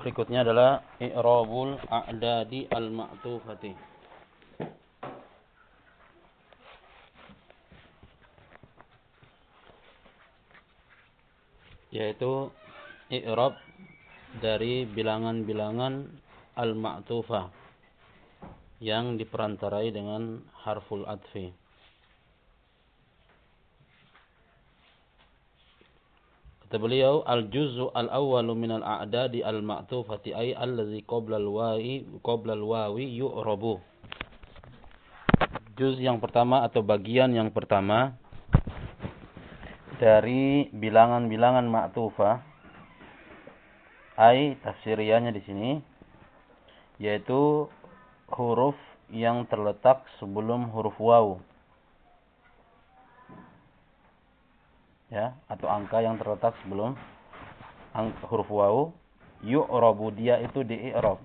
Berikutnya adalah i'rabul a'dadi al-ma'tufati. Yaitu i'rab dari bilangan-bilangan al-ma'tufah yang diperantarai dengan harful adfi. Kata beliau, al-juz'u al-awwalu min al-a'dadi al-ma'tufati ay allazi qabla al-wawi qabla al-wawi yu'rabu. Juz yang pertama atau bagian yang pertama dari bilangan-bilangan ma'tufah ay tafsiriannya di sini yaitu huruf yang terletak sebelum huruf waw ya atau angka yang terletak sebelum huruf waw yu'rabu dia itu di i'rab.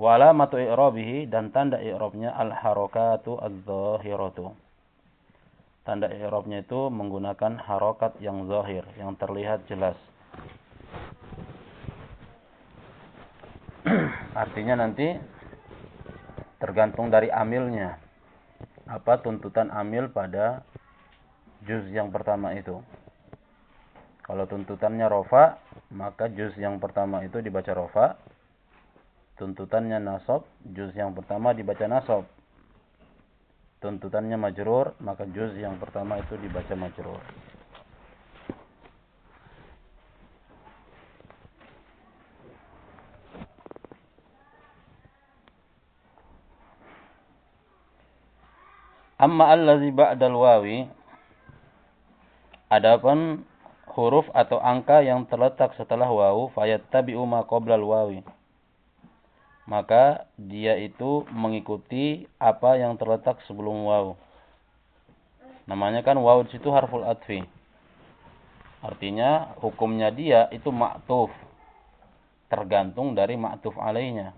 Wala matu i'rabihi dan tanda i'rabnya al harakatu adz-dzahiratu tanda i'rabnya itu menggunakan harokat yang zahir yang terlihat jelas. Artinya nanti tergantung dari amilnya. Apa tuntutan amil pada juz yang pertama itu. Kalau tuntutannya rofa, maka juz yang pertama itu dibaca rofa. Tuntutannya nasab, juz yang pertama dibaca nasab. Tuntutannya majrur, maka juz yang pertama itu dibaca majrur. Amma allazi ba'dal wawi Adapun huruf atau angka yang terletak setelah wawu fayattabi'u ma qoblal wawi. Maka dia itu mengikuti apa yang terletak sebelum wawu. Namanya kan wawu di situ harful atfi. Artinya hukumnya dia itu ma'tuf. Tergantung dari ma'tuf alainya.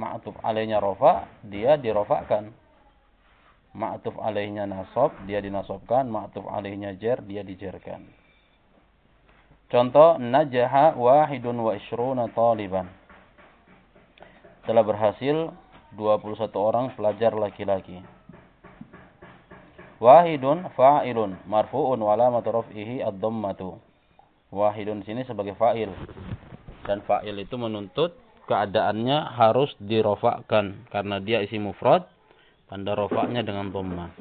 Ma'tuf alainya rofa, dia dirofakan ma'tuf alaihnya nasab, dia dinasobkan, ma'tuf alaihnya jar, dia dijarkan. Contoh, najaha wahidun wa ishruna taliban. Telah berhasil 21 orang pelajar laki-laki. Wahidun fa'ilun marfu'un wa alamatu raf'ihi ad-dhammatu. Wahidun sini sebagai fa'il. Dan fa'il itu menuntut keadaannya harus dirofakkan karena dia isi mufrad Tanda rofaknya dengan dhamma.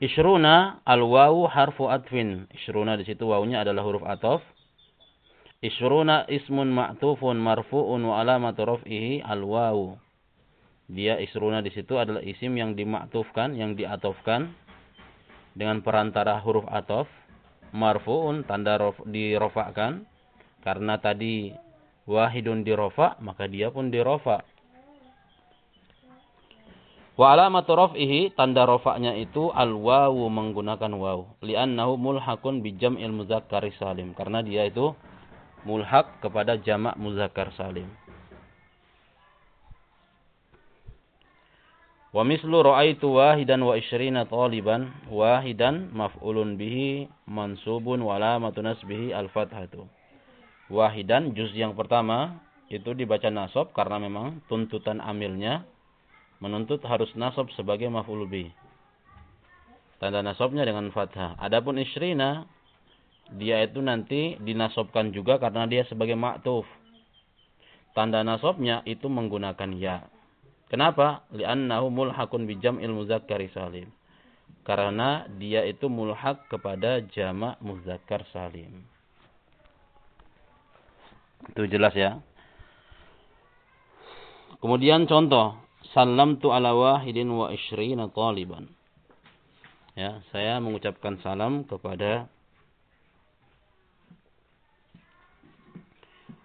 Ishruna al-wawu harfu atfin. Ishruna di situ wawunya adalah huruf atof. Ishruna ismun ma'tufun marfu'un wa alamatu raf'ihi al-wawu. Dia isruna di situ adalah isim yang dimaktufkan, yang diatofkan dengan perantara huruf atof. Marfu'un tanda rof, dirofakkan. Karena tadi wahidun dirofa, maka dia pun dirofa. Wa alamatu raf'ihi tanda rafa'nya itu al wawu menggunakan waw. Li'annahu mulhaqun bi jam'il muzakkar salim. Karena dia itu mulhaq kepada jamak muzakkar salim. Wa mislu ra'aitu wahidan wa isyrina taliban. Wahidan maf'ulun bihi mansubun wa alamatu nasbihi al-fathatu. Wahidan juz yang pertama itu dibaca nasab karena memang tuntutan amilnya menuntut harus nasab sebagai maf'ul bih. Tanda nasabnya dengan fathah. Adapun isrina dia itu nanti dinasobkan juga karena dia sebagai maktuf. Tanda nasabnya itu menggunakan ya. Kenapa? Li'annahu mulhaqun bi jam'il muzakkari salim. Karena dia itu mulhaq kepada jamak muzakkar salim. Itu jelas ya. Kemudian contoh Salamtu ala wahidin wa ishrina taliban. Ya, saya mengucapkan salam kepada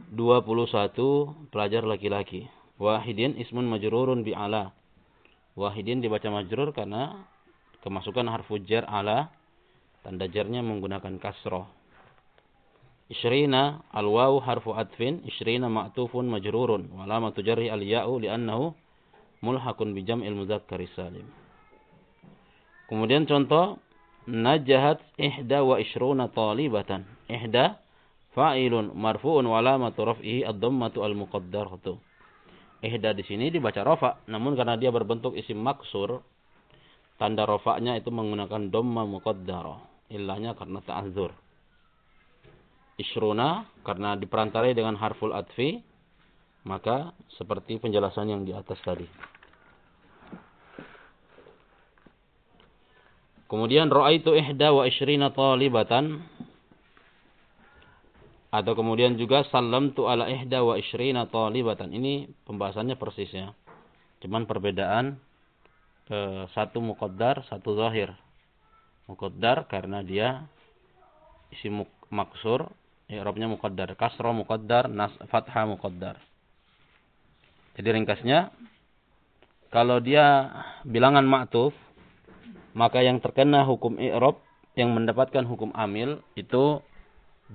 21 pelajar laki-laki. Wahidin ismun majrurun bi ala. Wahidin dibaca majrur karena kemasukan harfu jar ala tanda jarnya menggunakan kasroh. Ishrina al-wawu harfu atfin, ishrina ma'tufun majrurun. Walamatu jarri al-ya'u li'annahu mulhaqun bi jam'il mudzakkar salim. Kemudian contoh najahat ihda wa ishruna talibatan. Ihda fa'ilun marfu'un wa alamatu raf'ihi ad-dhammatu al-muqaddaratu. Ihda di sini dibaca rafa, namun karena dia berbentuk isim maksur, tanda rafa'nya itu menggunakan dhamma muqaddarah. Ilahnya karena ta'adzur. Isruna karena diperantarai dengan harful atfi, maka seperti penjelasan yang di atas tadi. Kemudian ra'aitu ihda wa ishrina talibatan atau kemudian juga salam tu ala ihda wa ishrina talibatan. Ini pembahasannya persis ya. Cuman perbedaan satu muqaddar, satu zahir. Muqaddar karena dia isi maksur, i'rabnya muqaddar, kasra muqaddar, nas fathah muqaddar. Jadi ringkasnya kalau dia bilangan ma'tuf maka yang terkena hukum i'rab yang mendapatkan hukum amil itu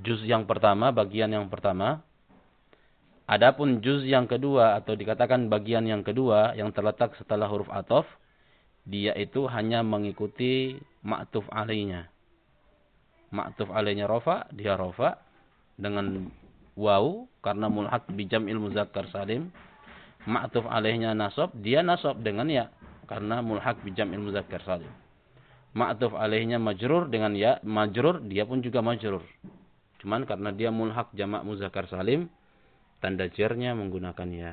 juz yang pertama, bagian yang pertama. Adapun juz yang kedua atau dikatakan bagian yang kedua yang terletak setelah huruf atof, dia itu hanya mengikuti ma'tuf alainya. Ma'tuf alainya rofa, dia rofa dengan waw karena mulhaq bijam ilmu zakkar salim. Ma'tuf alaihnya nasab, dia nasab dengan ya karena mulhaq bijam ilmu zakkar salim. Ma'tuf alaihnya majrur dengan ya, majrur dia pun juga majrur. Cuman karena dia mulhak jamak muzakkar salim, tanda jernya menggunakan ya.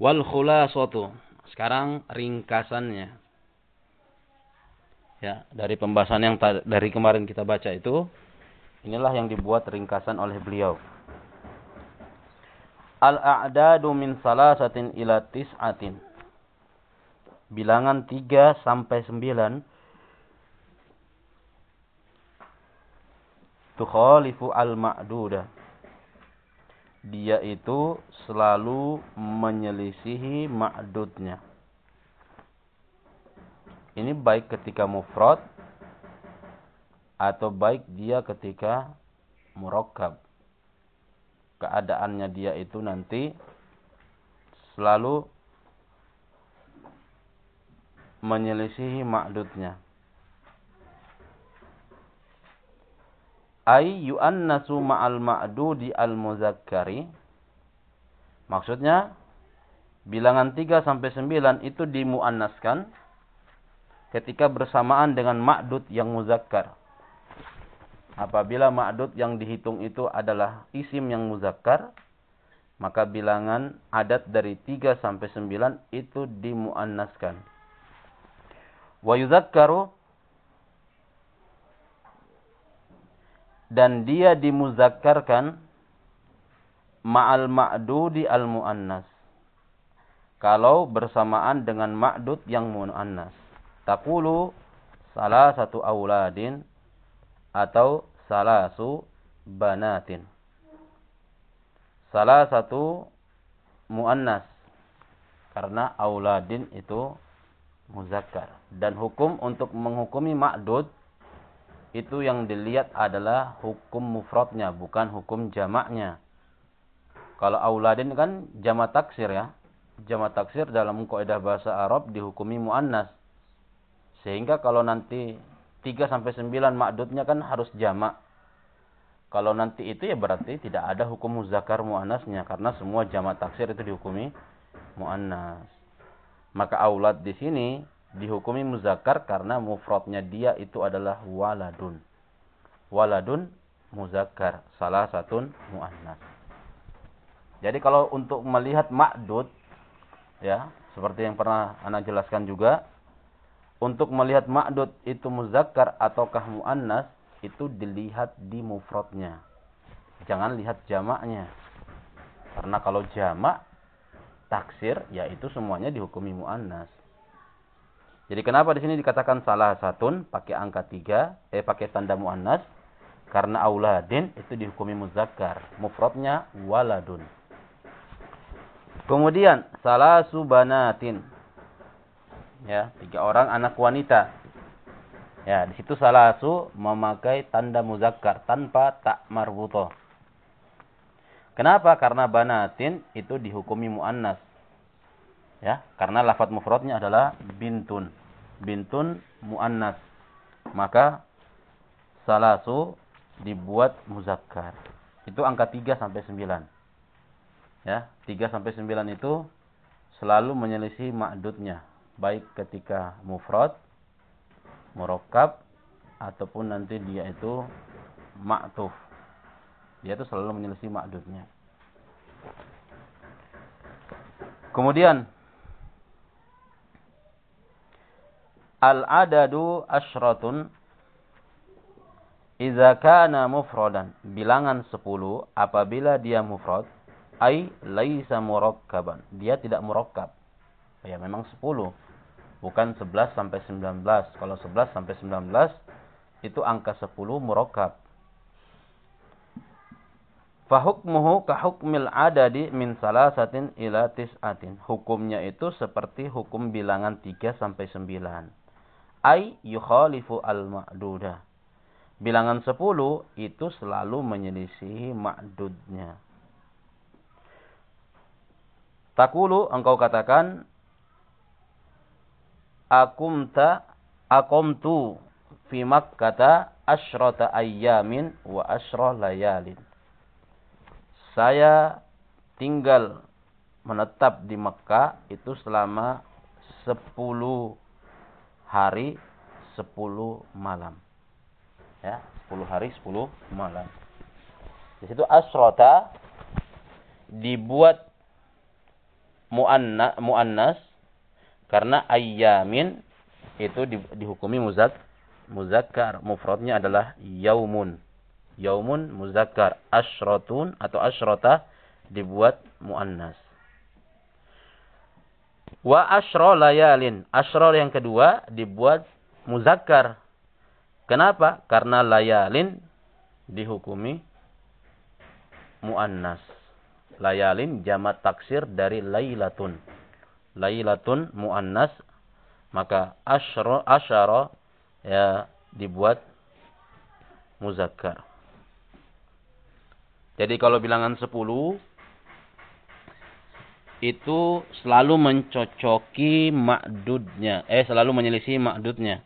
Wal khulasatu. Sekarang ringkasannya. Ya, dari pembahasan yang dari kemarin kita baca itu, inilah yang dibuat ringkasan oleh beliau. Al-a'dadu min salasatin ila tis'atin. Bilangan 3 sampai 9 tukhalifu al-ma'duda. Dia itu selalu menyelisihi ma'dudnya. Ini baik ketika mufrad atau baik dia ketika murakkab keadaannya dia itu nanti selalu menyelisihi ma'dudnya. Ay yu'annasu ma'al ma'dudi al-muzakkari. Maksudnya, bilangan 3 sampai 9 itu dimuannaskan ketika bersamaan dengan ma'dud yang muzakkar. Apabila ma'dud yang dihitung itu adalah isim yang muzakkar, maka bilangan adat dari 3 sampai 9 itu dimuannaskan. Wa yuzakkaru dan dia dimuzakkarkan ma'al ma'dudi al muannas. Kalau bersamaan dengan ma'dud yang muannas. Taqulu salah satu auladin atau salasu banatin. Salah satu muannas karena auladin itu muzakkar dan hukum untuk menghukumi ma'dud itu yang dilihat adalah hukum mufradnya bukan hukum jamaknya. Kalau auladin kan jamak taksir ya. Jamak taksir dalam kaidah bahasa Arab dihukumi muannas. Sehingga kalau nanti 3 sampai 9 makdudnya kan harus jamak. Kalau nanti itu ya berarti tidak ada hukum muzakkar muannasnya karena semua jamak taksir itu dihukumi muannas. Maka aulad di sini dihukumi muzakkar karena mufradnya dia itu adalah waladun. Waladun muzakkar, salah satu muannas. Jadi kalau untuk melihat makdud ya, seperti yang pernah anak jelaskan juga, untuk melihat ma'dud itu muzakkar ataukah muannas itu dilihat di mufradnya. Jangan lihat jamaknya. Karena kalau jamak taksir yaitu semuanya dihukumi muannas. Jadi kenapa di sini dikatakan salah satun pakai angka tiga, eh pakai tanda muannas? Karena auladin itu dihukumi muzakkar, mufradnya waladun. Kemudian salah subanatin ya tiga orang anak wanita ya di situ salah su memakai tanda muzakkar tanpa tak marbuto kenapa karena banatin itu dihukumi muannas Ya, karena lafaz mufradnya adalah bintun. Bintun muannas. Maka salasu dibuat muzakkar. Itu angka 3 sampai 9. Ya, 3 sampai 9 itu selalu menyelisih ma'dudnya, baik ketika mufrad, murakkab ataupun nanti dia itu ma'tuf. Dia itu selalu menyelisih ma'dudnya. Kemudian Al-adadu asyratun Iza kana mufradan bilangan 10 apabila dia mufrad ai laisa murakkaban dia tidak murakkab ya memang 10 bukan 11 sampai 19 kalau 11 sampai 19 itu angka 10 murakkab Fahukmuhu kahukmil adadi min salasatin ila tis'atin. Hukumnya itu seperti hukum bilangan 3 sampai 9 ay yukhalifu al-ma'dudah. Bilangan 10 itu selalu menyelisihi ma'dudnya. Takulu engkau katakan akumta akomtu fi makkata asyrata ayyamin wa asyra layalin. Saya tinggal menetap di Mekah itu selama 10 hari 10 malam. Ya, 10 hari 10 malam. Di situ asrota dibuat muanna, muannas karena ayyamin itu di, dihukumi muzak muzakkar. Mufradnya adalah yaumun. Yaumun muzakkar. Asrotun atau asrota dibuat muannas. Wa asyra layalin. Asyra yang kedua dibuat muzakkar. Kenapa? Karena layalin dihukumi muannas. Layalin jamak taksir dari lailatun. Lailatun muannas maka asyra asyara ya dibuat muzakkar. Jadi kalau bilangan 10 itu selalu mencocoki makdudnya. Eh, selalu menyelisih makdudnya.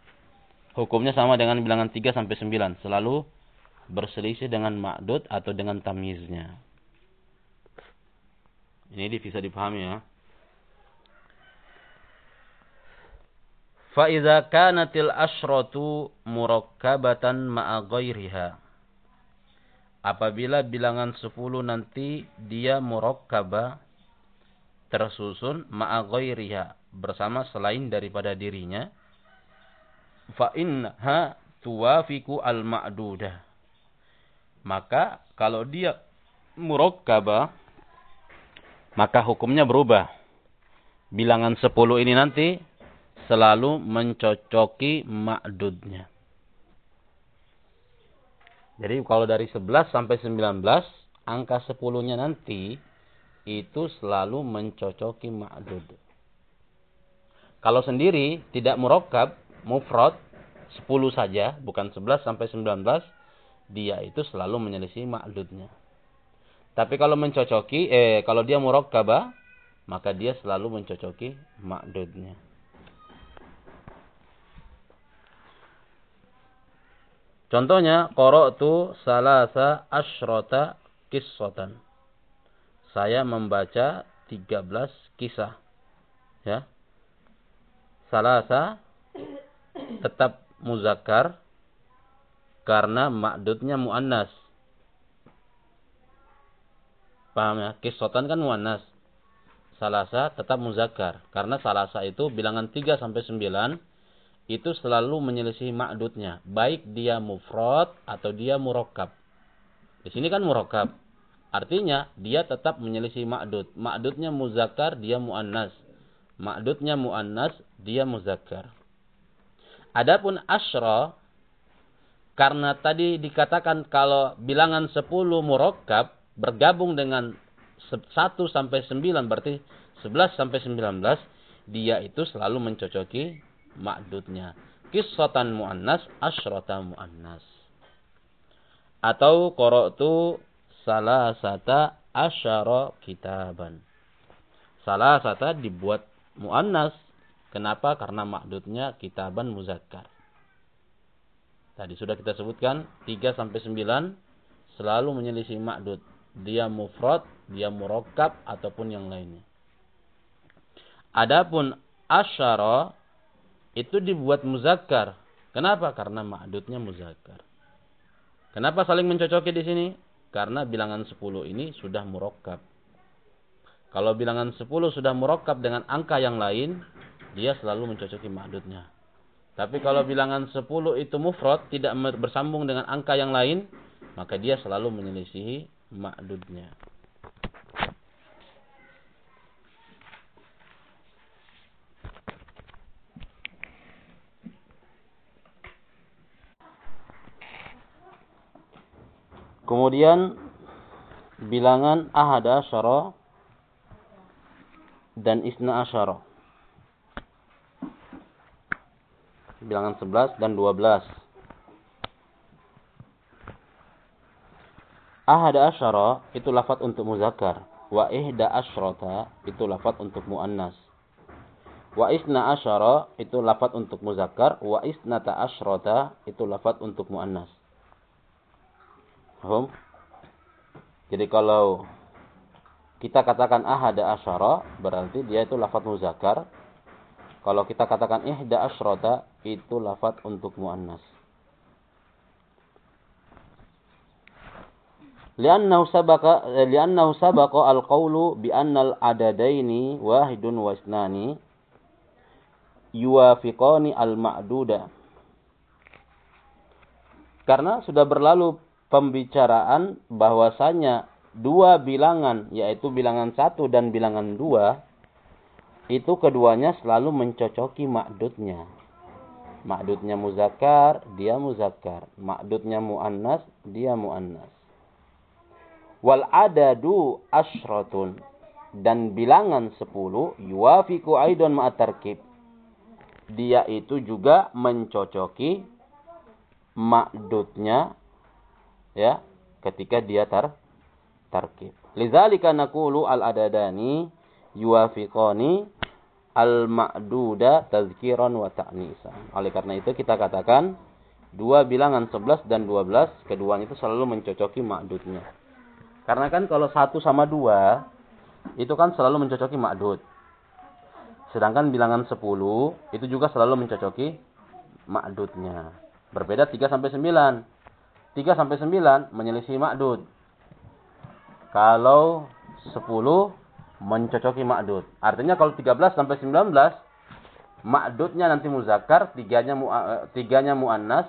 Hukumnya sama dengan bilangan 3 sampai 9. Selalu berselisih dengan makdud atau dengan tamyiznya. Ini bisa dipahami ya. Faiza kanatil asyratu murakkabatan ma'a ghairiha. Apabila bilangan 10 nanti dia murakkabah tersusun ma'a bersama selain daripada dirinya fa inha tuwafiku al ma'dudah maka kalau dia murakkaba maka hukumnya berubah bilangan 10 ini nanti selalu mencocoki ma'dudnya jadi kalau dari 11 sampai 19 angka 10-nya nanti itu selalu mencocoki ma'dud. Kalau sendiri tidak murakkab, mufrad 10 saja, bukan 11 sampai 19, dia itu selalu menyelisih ma'dudnya. Tapi kalau mencocoki, eh kalau dia murakkabah, maka dia selalu mencocoki ma'dudnya. Contohnya, qara'tu salasa asyrata qissatan saya membaca 13 kisah. Ya. Salasa tetap muzakkar karena makdudnya muannas. Paham ya? Kisotan kan muannas. Salasa tetap muzakkar karena salasa itu bilangan 3 sampai 9 itu selalu menyelisih makdudnya, baik dia mufrad atau dia murakkab. Di sini kan murakkab. Artinya dia tetap menyelisih ma'dud. Ma'dudnya muzakkar, dia muannas. Ma'dudnya muannas, dia muzakkar. Adapun asyra karena tadi dikatakan kalau bilangan 10 murakkab bergabung dengan 1 sampai 9 berarti 11 sampai 19 dia itu selalu mencocoki ma'dudnya. Kisatan muannas, asyratan muannas. Atau qara'tu salah sata asyara kitaban. Salah sata dibuat muannas. Kenapa? Karena ma'dudnya kitaban muzakkar. Tadi sudah kita sebutkan 3 sampai 9 selalu menyelisih ma'dud. Dia mufrad, dia murakkab ataupun yang lainnya. Adapun asyara itu dibuat muzakkar. Kenapa? Karena ma'dudnya muzakkar. Kenapa saling mencocoki di sini? Karena bilangan 10 ini sudah murakkab. Kalau bilangan 10 sudah murakkab dengan angka yang lain, dia selalu mencocoki ma'dudnya. Tapi kalau bilangan 10 itu mufrad, tidak bersambung dengan angka yang lain, maka dia selalu menyelisihi ma'dudnya. Kemudian bilangan ahada asyara dan isna asyara. Bilangan 11 dan 12. Ahada asyara itu lafat untuk muzakkar. Wa ihda asyrata itu lafat untuk muannas. Wa isna asyara itu lafat untuk muzakkar. Wa isnata asyrata itu lafat untuk muannas. Paham? Jadi kalau kita katakan ahada asyara, berarti dia itu lafat muzakkar. Kalau kita katakan ihda asyrata, itu lafat untuk muannas. Liannahu sabaqa liannahu sabaqa al-qawlu bi anna al-adadaini wahidun wa isnani yuwafiqani al-ma'duda. Karena sudah berlalu pembicaraan bahwasanya dua bilangan yaitu bilangan satu dan bilangan dua itu keduanya selalu mencocoki makdudnya. Makdudnya muzakkar, dia muzakkar. Makdudnya muannas, dia muannas. Wal adadu asyratun. Dan bilangan sepuluh, yuafiku aidon ma'atarkib. Dia itu juga mencocoki makdudnya ya ketika dia tar tarkib. Lidzalika naqulu al-adadani yuwafiqani al-ma'duda tazkiran wa ta'nisa. Oleh karena itu kita katakan dua bilangan 11 dan 12 keduanya itu selalu mencocoki ma'dudnya. Karena kan kalau satu sama dua itu kan selalu mencocoki ma'dud. Sedangkan bilangan 10 itu juga selalu mencocoki ma'dudnya. Berbeda 3 sampai 9. 3 sampai 9 menyelisih ma'dud. Kalau 10 mencocoki ma'dud. Artinya kalau 13 sampai 19 ma'dudnya nanti muzakkar, tiganya mu, eh, tiganya muannas,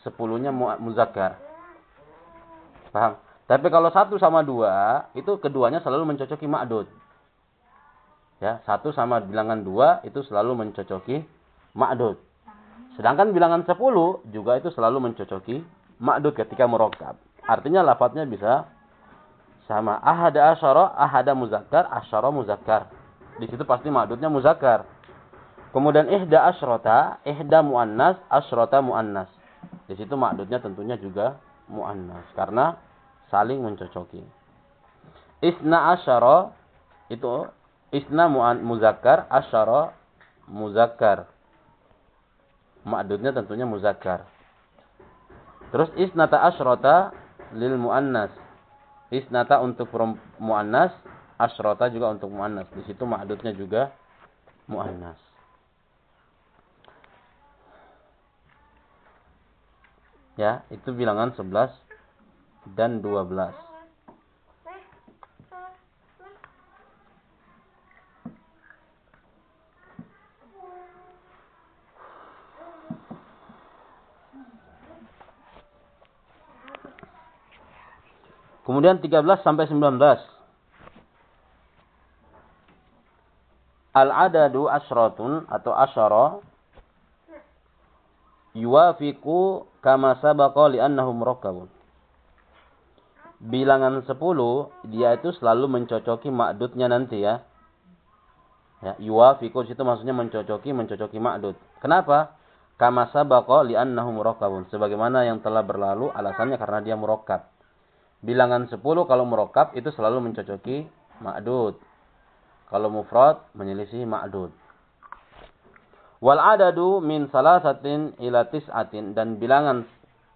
sepuluhnya mu, muzakkar. Paham? Tapi kalau satu sama dua, itu keduanya selalu mencocoki ma'dud. Ya, satu sama bilangan dua itu selalu mencocoki ma'dud. Sedangkan bilangan sepuluh juga itu selalu mencocoki ma'dud ketika murokab. Artinya lafadznya bisa sama. Ahada asyara, ahada muzakkar, asyara muzakkar. Di situ pasti ma'dudnya muzakkar. Kemudian ihda asyrota, ihda muannas, asyrota muannas. Di situ ma'dudnya tentunya juga muannas karena saling mencocoki. Isna asyara itu isna muzakkar, asyara muzakkar. Ma'dudnya tentunya muzakkar. Terus isnata asyrota lil muannas. Isnata untuk muannas, asyrota juga untuk muannas. Di situ ma'dudnya juga muannas. Ya, itu bilangan 11 dan 12. Kemudian 13 sampai 19. Al-adadu asratun atau asyara yuwafiqu kama sabaqa li'annahu murakkabun. Bilangan 10 dia itu selalu mencocoki makdudnya nanti ya. Ya, yuwafiqu situ maksudnya mencocoki, mencocoki makdud. Kenapa? Kama sabaqa li'annahu murakkabun. Sebagaimana yang telah berlalu alasannya karena dia murakkab. Bilangan 10 kalau merokap itu selalu mencocoki ma'dud. Kalau mufrad menyelisih ma'dud. Wal adadu min salasatin ila tis'atin dan bilangan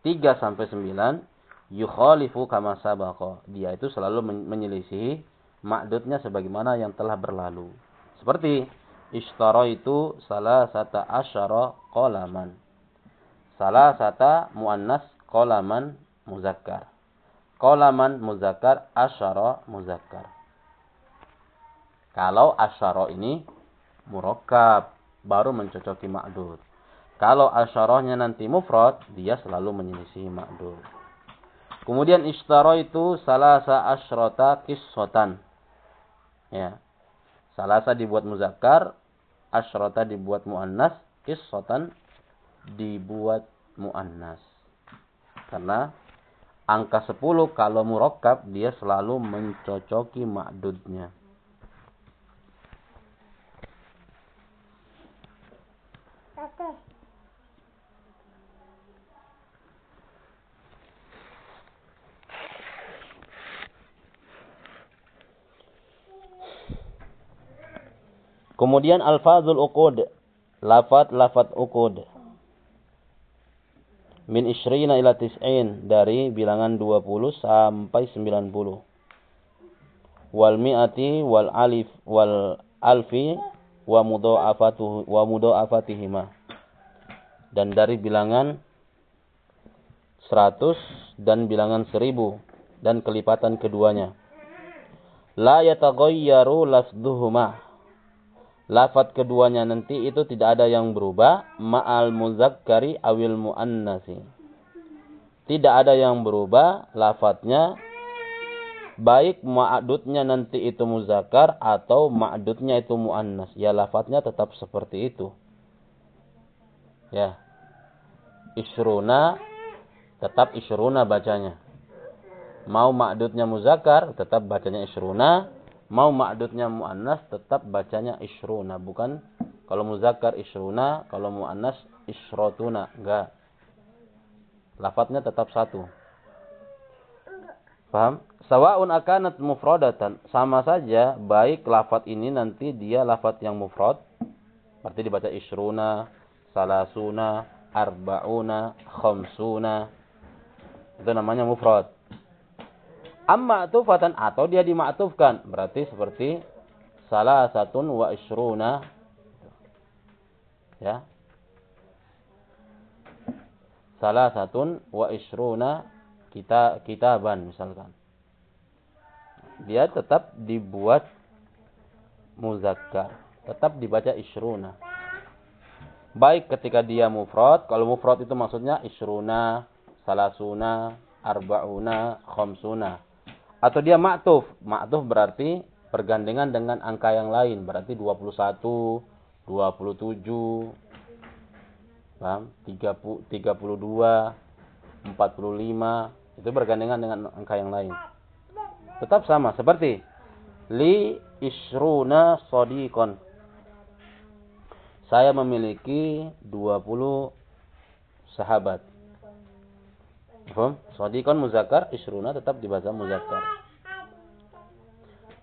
3 sampai 9 yukhalifu kama sabaqa. Dia itu selalu menyelisih ma'dudnya sebagaimana yang telah berlalu. Seperti ishtara itu salah sata asyara qolaman. Salah sata muannas qolaman muzakkar. Qolaman muzakkar asyara muzakkar. Kalau asyara ini murakkab, baru mencocoki ma'dud. Kalau asyarahnya nanti mufrad, dia selalu menyelisih ma'dud. Kemudian ishtara itu salasa asyrata kissotan. Ya. Salasa dibuat muzakkar, asyrata dibuat muannas, kissotan dibuat muannas. Karena angka 10 kalau murakkab dia selalu mencocoki ma'dudnya. Kemudian alfazul uqud. Lafat-lafat uqud. Min isrina ila tis'in. Dari bilangan 20 sampai 90. Wal mi'ati wal alif wal alfi wa mudha'afatuhu wa mudha'afatihima. Dan dari bilangan 100 dan bilangan 1000 dan kelipatan keduanya. La yataghayyaru lafdhuhuma lafat keduanya nanti itu tidak ada yang berubah ma'al muzakkari awil muannasi. Tidak ada yang berubah lafadznya baik ma'adudnya nanti itu muzakkar atau ma'adudnya itu muannas. Ya lafadznya tetap seperti itu. Ya. Isruna tetap isruna bacanya. Mau ma'adudnya muzakkar tetap bacanya isruna mau ma'dudnya muannas tetap bacanya isruna bukan kalau muzakkar isruna kalau muannas isrotuna enggak. Lafadznya tetap satu. Paham? Sawaun akanat mufradatan. Sama saja baik lafadz ini nanti dia lafadz yang mufrad. Berarti dibaca isruna salasuna arbauna khamsuna. Itu namanya mufrad Amma tufatan atau dia dimaktufkan. Berarti seperti salah satun wa isruna. Ya. Salah satun wa isruna kita kitaban misalkan. Dia tetap dibuat muzakkar. Tetap dibaca isruna. Baik ketika dia mufrad. Kalau mufrad itu maksudnya isruna, salasuna, arba'una, khamsuna atau dia ma'tuf. Ma'tuf berarti bergandengan dengan angka yang lain. Berarti 21, 27, paham? 30, 32, 45. Itu bergandengan dengan angka yang lain. Tetap sama. Seperti li isruna sodikon. Saya memiliki 20 sahabat. Paham? Sodikon muzakkar, isruna tetap dibaca muzakkar.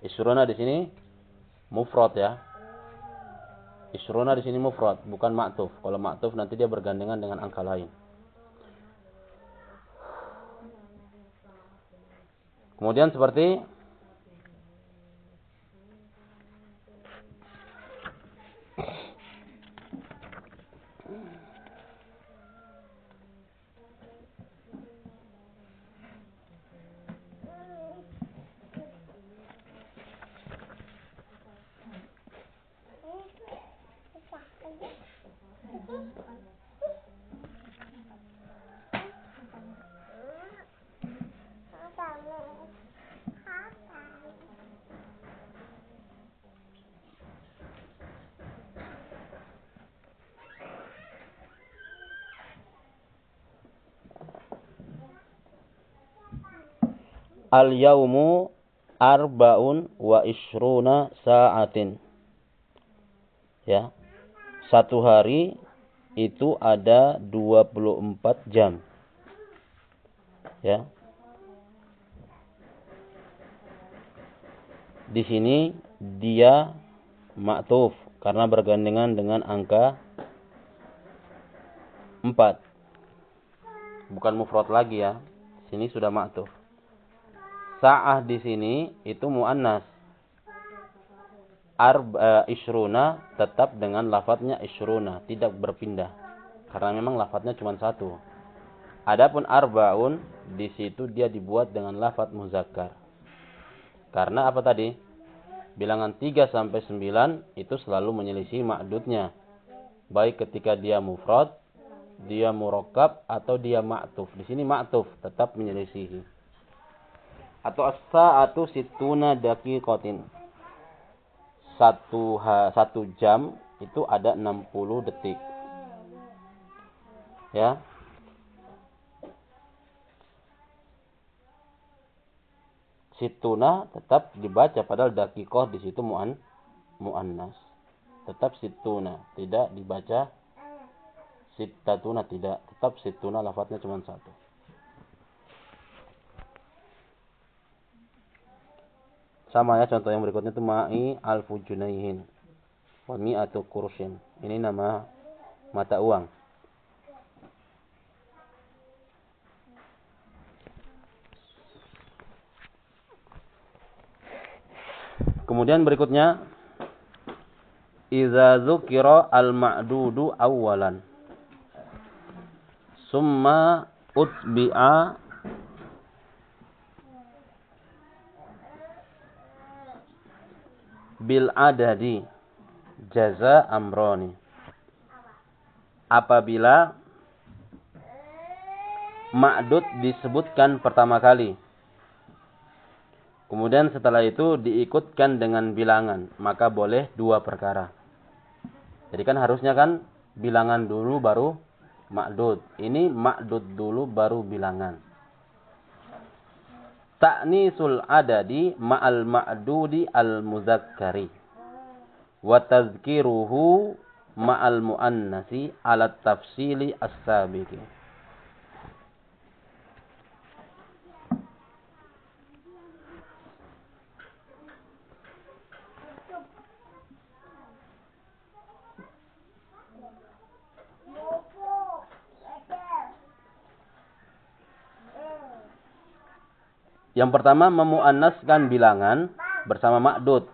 Isruna di sini mufrad ya. Isruna di sini mufrad, bukan ma'tuf. Kalau ma'tuf nanti dia bergandengan dengan angka lain. Kemudian seperti Al-yaumu arbaun wa isruna sa'atin. Ya. Satu hari itu ada 24 jam. Ya. Di sini dia ma'tuf karena bergandengan dengan angka 4. Bukan mufrad lagi ya. Sini sudah ma'tuf. Sa'ah di sini itu muannas. Arba uh, isruna tetap dengan lafadznya isruna, tidak berpindah. Karena memang lafadznya cuma satu. Adapun arbaun di situ dia dibuat dengan lafadz muzakkar. Karena apa tadi? Bilangan 3 sampai 9 itu selalu menyelisih ma'dudnya. Baik ketika dia mufrad, dia murakkab atau dia ma'tuf. Di sini ma'tuf tetap menyelisihi. Atau as-sa'atu situna daqiqatin. Satu, satu jam itu ada 60 detik. Ya, situna tetap dibaca padahal dakikoh di situ muan muannas. Tetap situna, tidak dibaca sitatuna tidak, tetap situna lafadznya cuma satu. Sama ya contoh yang berikutnya itu ma'i alfu junaihin wa mi'atu kursin. Ini nama mata uang. Kemudian berikutnya Iza zukira al-ma'dudu awalan Summa utbi'a bil adadi jaza amroni apabila ma'dud disebutkan pertama kali Kemudian setelah itu diikutkan dengan bilangan, maka boleh dua perkara. Jadi kan harusnya kan bilangan dulu baru makdud. Ini makdud dulu baru bilangan. Ta'nisul adadi ma'al ma'dudi al-muzakkari. Wa tazkiruhu ma'al muannasi ala tafsili as-sabiqi. Yang pertama memuannaskan bilangan bersama makdud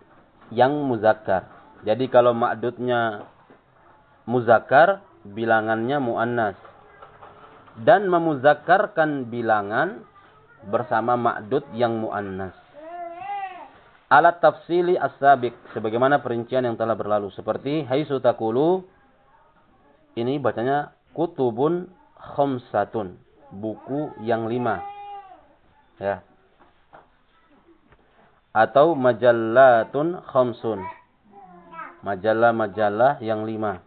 yang muzakkar. Jadi kalau makdudnya muzakkar, bilangannya muannas. Dan memuzakkarkan bilangan bersama makdud yang muannas. Alat tafsili as-sabiq sebagaimana perincian yang telah berlalu seperti haisu takulu ini bacanya kutubun khamsatun, buku yang lima. Ya atau majallatun khamsun. Majalah-majalah yang lima.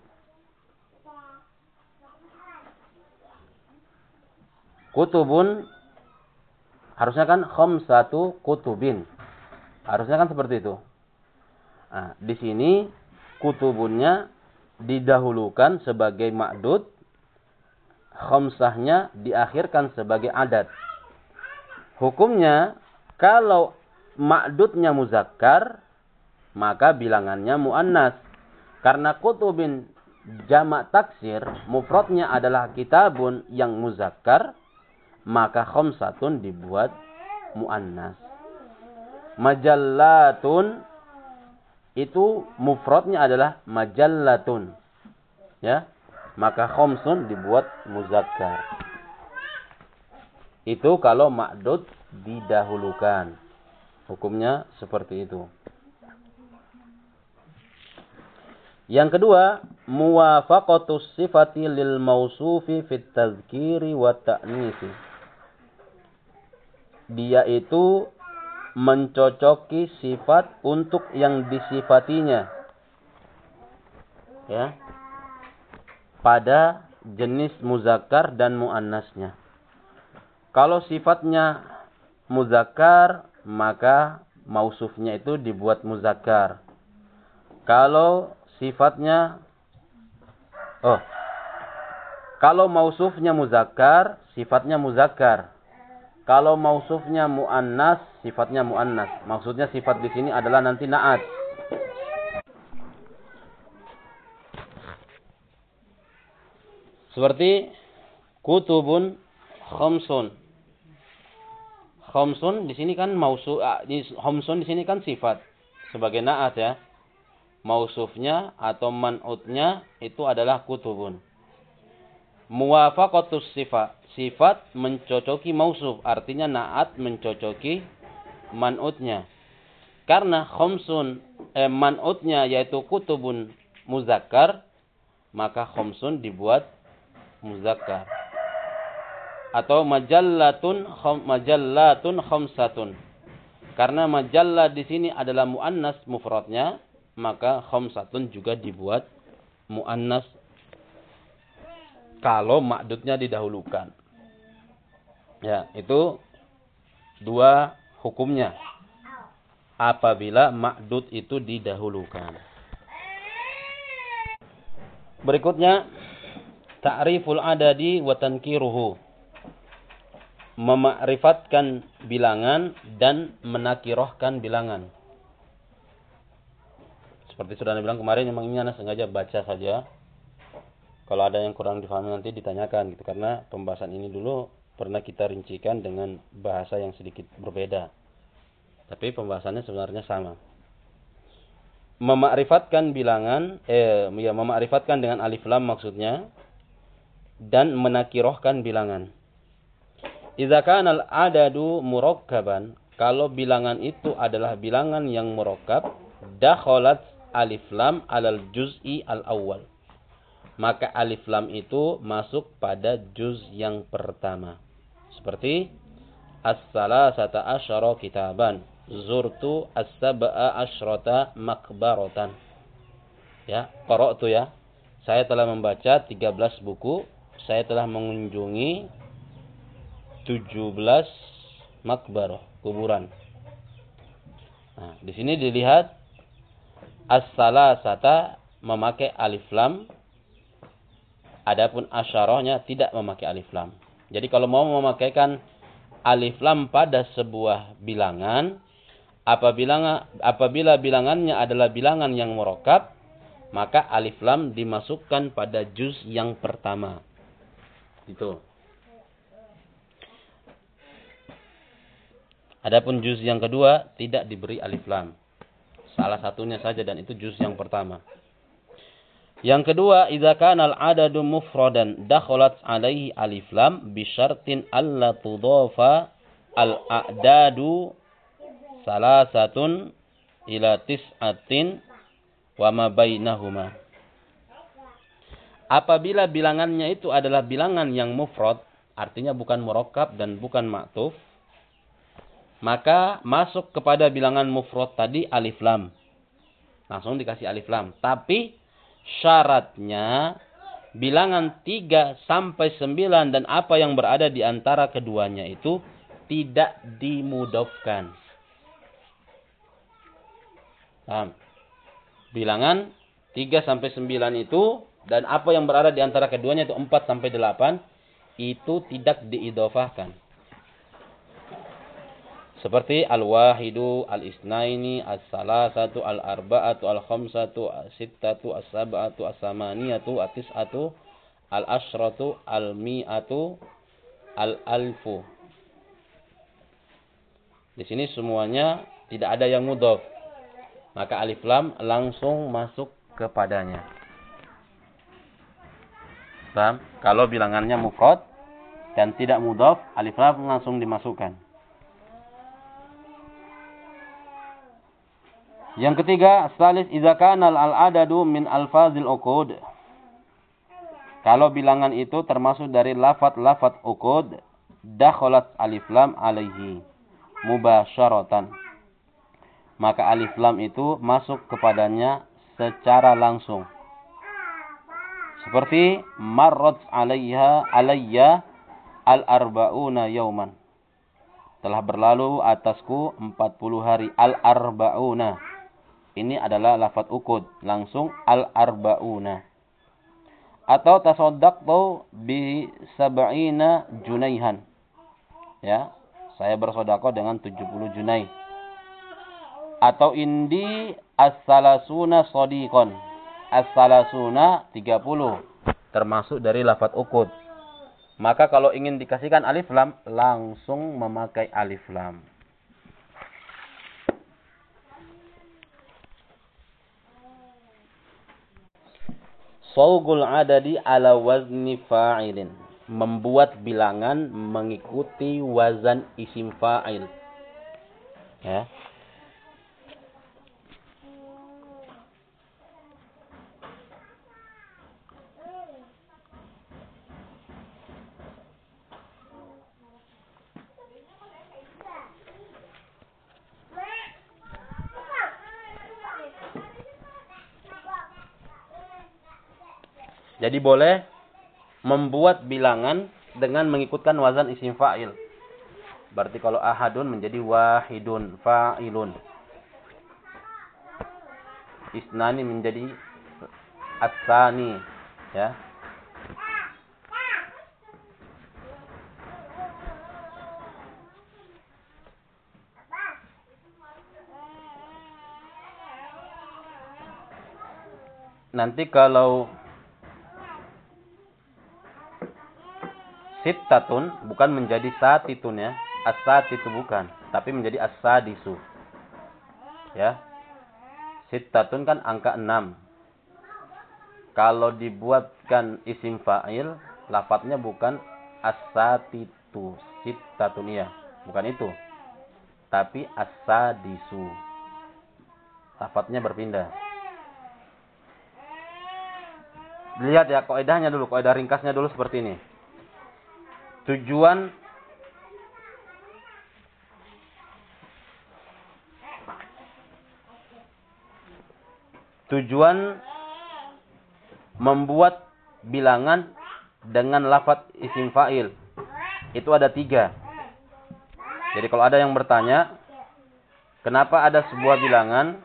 Kutubun harusnya kan khamsatu kutubin. Harusnya kan seperti itu. Nah, di sini kutubunnya didahulukan sebagai ma'dud, khamsahnya diakhirkan sebagai adat. Hukumnya kalau ma'dudnya muzakkar, maka bilangannya muannas. Karena kutubin jamak taksir, mufradnya adalah kitabun yang muzakkar, maka khamsatun dibuat muannas. Majallatun itu mufradnya adalah majallatun. Ya. Maka khamsun dibuat muzakkar. Itu kalau ma'dud didahulukan. Hukumnya seperti itu. Yang kedua, muwafaqatus sifati lil mausufi fit tazkiri wa ta'nisi. Dia itu mencocoki sifat untuk yang disifatinya. Ya. Pada jenis muzakkar dan muannasnya. Kalau sifatnya muzakkar maka mausufnya itu dibuat muzakkar. Kalau sifatnya oh kalau mausufnya muzakkar, sifatnya muzakkar. Kalau mausufnya muannas, sifatnya muannas. Maksudnya sifat di sini adalah nanti naat. Seperti kutubun khamsun Khamsun di sini kan mausu ah, khamsun di sini kan sifat sebagai naat ya. Mausufnya atau man'utnya itu adalah kutubun. Muwafaqatus sifat. Sifat mencocoki mausuf. Artinya naat mencocoki man'utnya. Karena khamsun eh, man'utnya yaitu kutubun muzakkar maka khamsun dibuat muzakkar atau majallatun khom, majallatun khamsatun. Karena majallah di sini adalah muannas mufradnya maka khamsatun juga dibuat muannas kalau makdudnya didahulukan. Ya itu dua hukumnya. Apabila makdud itu didahulukan. Berikutnya ta'riful adadi wa tankiruhu. Memakrifatkan bilangan dan menakirohkan bilangan. Seperti sudah Anda bilang kemarin memang ini Anda sengaja baca saja. Kalau ada yang kurang difahami nanti ditanyakan gitu karena pembahasan ini dulu pernah kita rincikan dengan bahasa yang sedikit berbeda. Tapi pembahasannya sebenarnya sama memakrifatkan bilangan eh ya memakrifatkan dengan alif lam maksudnya dan menakirohkan bilangan. Idza kana al-adadu murakkaban, kalau bilangan itu adalah bilangan yang murakkab, dakhalat alif lam alal juz'i al-awwal. Maka alif lam itu masuk pada juz yang pertama. Seperti as-salasata asyara kitaban zurtu as-sab'a asyrata makbaratan. Ya, qara'tu ya. Saya telah membaca 13 buku, saya telah mengunjungi 17 makbarah, kuburan. Nah, di sini dilihat as-salasata memakai alif lam adapun asyarahnya tidak memakai alif lam. Jadi kalau mau memakaikan alif lam pada sebuah bilangan Apabila apabila bilangannya adalah bilangan yang merokap, maka alif lam dimasukkan pada juz yang pertama. Itu. Adapun juz yang kedua tidak diberi alif lam. Salah satunya saja dan itu juz yang pertama. Yang kedua, idza kana al-adadu mufradan dakhalat alaihi alif lam bi syartin alla tudafa al-a'dadu salah satun ila tis'atin wa ma bainahuma. Apabila bilangannya itu adalah bilangan yang mufrad, artinya bukan murakkab dan bukan maktuf, maka masuk kepada bilangan mufrad tadi alif lam. Langsung dikasih alif lam. Tapi syaratnya bilangan 3 sampai 9 dan apa yang berada di antara keduanya itu tidak dimudofkan. Paham? Bilangan 3 sampai 9 itu dan apa yang berada di antara keduanya itu 4 sampai 8 itu tidak diidofahkan. Seperti al-wahidu, al-isnaini, as-salasatu, al-arba'atu, al-khamsatu, as-sittatu, as-sab'atu, as-samaniyatu, at-tis'atu, al-ashratu, al-mi'atu, al-alfu. Di sini semuanya tidak ada yang mudhof maka alif lam langsung masuk kepadanya. Paham? Kalau bilangannya mufrad dan tidak mudhaf, alif lam langsung dimasukkan. Yang ketiga, salis idza kana al-adadu min alfazil uqud. Kalau bilangan itu termasuk dari lafat-lafat uqud, dakhalat alif lam alaihi mubasyaratan maka alif lam itu masuk kepadanya secara langsung. Seperti marrat alaiha alayya al-arba'una yauman. Telah berlalu atasku 40 hari al-arba'una. Ini adalah lafaz ukud, langsung al-arba'una. Atau tasaddaqtu bi sab'ina junaihan. Ya, saya bersedekah dengan 70 junaih atau indi as-salasuna sadiqon. As-salasuna 30. termasuk dari lafat ukut. Maka kalau ingin dikasihkan alif lam, langsung memakai alif lam. Saugul adadi ala wazni fa'ilin. Membuat bilangan mengikuti wazan isim fa'il. Ya. Jadi boleh membuat bilangan dengan mengikutkan wazan isim fa'il. Berarti kalau ahadun menjadi wahidun, fa'ilun. Isnani menjadi asani, ya. Nanti kalau Sittatun bukan menjadi satitun ya. Asat itu bukan. Tapi menjadi asadisu. Ya. Sittatun kan angka 6. Kalau dibuatkan isim fa'il, lafadznya bukan asatitu. Sittatun iya. Bukan itu. Tapi asadisu. Lafadznya berpindah. Lihat ya kaidahnya dulu, kaidah ringkasnya dulu seperti ini tujuan tujuan membuat bilangan dengan lafat isim fa'il. Itu ada tiga. Jadi kalau ada yang bertanya, kenapa ada sebuah bilangan?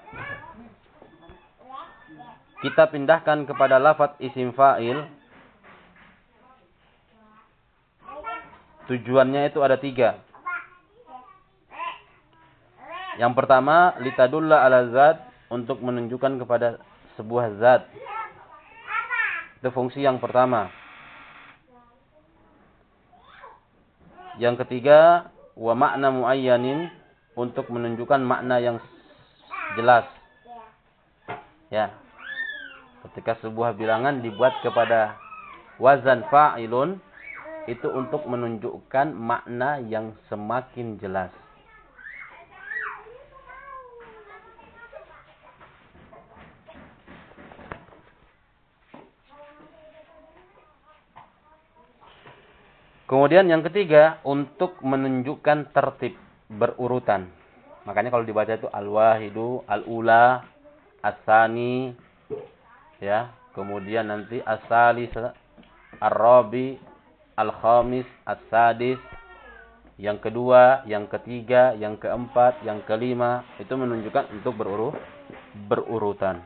Kita pindahkan kepada lafat isim fa'il Tujuannya itu ada tiga. Yang pertama, litadulla ala zat untuk menunjukkan kepada sebuah zat. Itu fungsi yang pertama. Yang ketiga, wa makna muayyanin untuk menunjukkan makna yang jelas. Ya. Ketika sebuah bilangan dibuat kepada wazan fa'ilun, itu untuk menunjukkan makna yang semakin jelas. Kemudian yang ketiga untuk menunjukkan tertib berurutan. Makanya kalau dibaca itu al-wahidu, al-ula, as-sani ya, kemudian nanti as-salis, ar-rabi, al-khamis, as-sadis, yang kedua, yang ketiga, yang keempat, yang kelima, itu menunjukkan untuk berurut berurutan.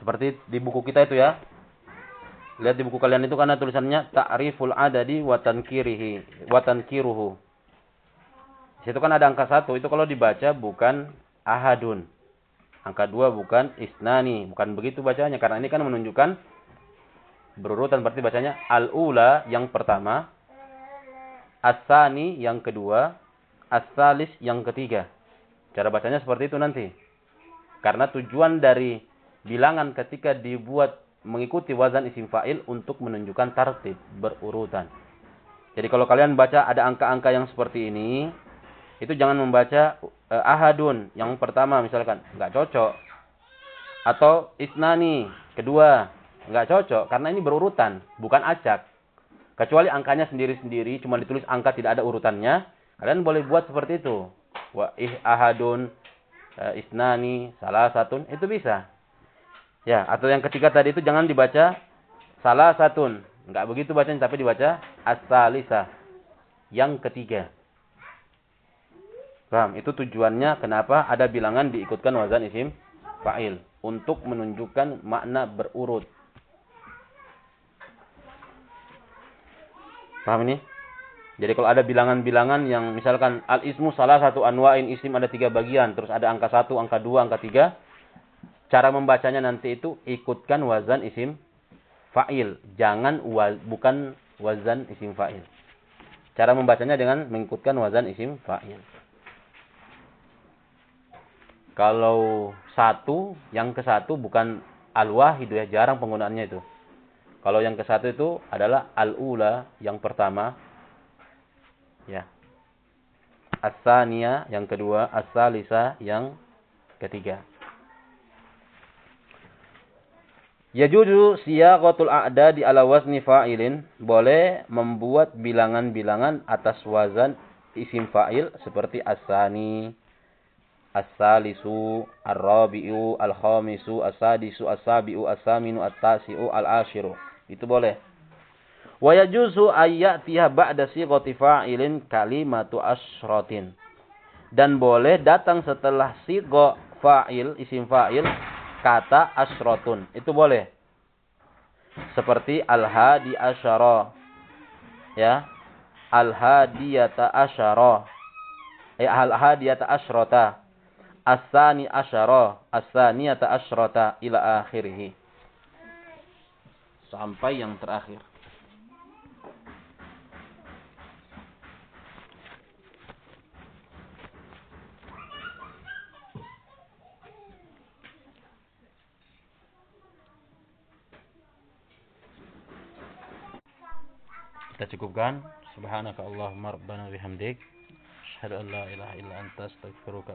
Seperti di buku kita itu ya. Lihat di buku kalian itu karena tulisannya ta'riful adadi wa tankirihi wa tankiruhu. Situ kan ada angka satu, itu kalau dibaca bukan ahadun. Angka dua bukan isnani, bukan begitu bacanya karena ini kan menunjukkan berurutan berarti bacanya al-ula yang pertama, asani yang kedua, asalis yang ketiga. Cara bacanya seperti itu nanti. Karena tujuan dari bilangan ketika dibuat mengikuti wazan isim fa'il untuk menunjukkan tartib berurutan. Jadi kalau kalian baca ada angka-angka yang seperti ini, itu jangan membaca uh, ahadun yang pertama misalkan, nggak cocok. Atau isnani, kedua, nggak cocok karena ini berurutan, bukan acak. Kecuali angkanya sendiri-sendiri, cuma ditulis angka tidak ada urutannya, kalian boleh buat seperti itu. Wa ih ahadun, uh, isnani, salah satu, itu bisa. Ya, atau yang ketiga tadi itu jangan dibaca salah satun. Enggak begitu bacanya, tapi dibaca as-salisa. Yang ketiga. Paham? Itu tujuannya kenapa ada bilangan diikutkan wazan isim fa'il. Untuk menunjukkan makna berurut. Paham ini? Jadi kalau ada bilangan-bilangan yang misalkan al-ismu salah satu anwa'in isim ada tiga bagian. Terus ada angka satu, angka dua, angka tiga. Cara membacanya nanti itu ikutkan wazan isim fa'il. Jangan waz, bukan wazan isim fa'il. Cara membacanya dengan mengikutkan wazan isim fa'il. Kalau satu, yang ke satu bukan al-wahid ya. Jarang penggunaannya itu. Kalau yang ke satu itu adalah al-ula, yang pertama Ya. Asania yang kedua, asalisa yang ketiga. Yajuzu siyaqatul a'da di ala wazni fa'ilin. Boleh membuat bilangan-bilangan atas wazan isim fa'il seperti asani, as-salisu, ar-rabi'u, al-khamisu, as-sadisu, as-sabi'u, as-saminu, at-tasi'u, al-ashiru. Itu boleh. Wa yajuzu ayyatiha ba'da sighati fa'ilin kalimatu asratin. Dan boleh datang setelah sigha fa'il, isim fa'il, kata asratun. Itu boleh. Seperti al-hadi asyara. Ya. Al-hadiyata asyara. Ya, al-hadiyata asyrata. As-sani asyara. As-saniyata asyrata. Ila akhirih. Sampai yang terakhir. Kita cukupkan. Subhanaka Allahumma rabbana bihamdik. Asyhadu an la ilaha illa anta astaghfiruka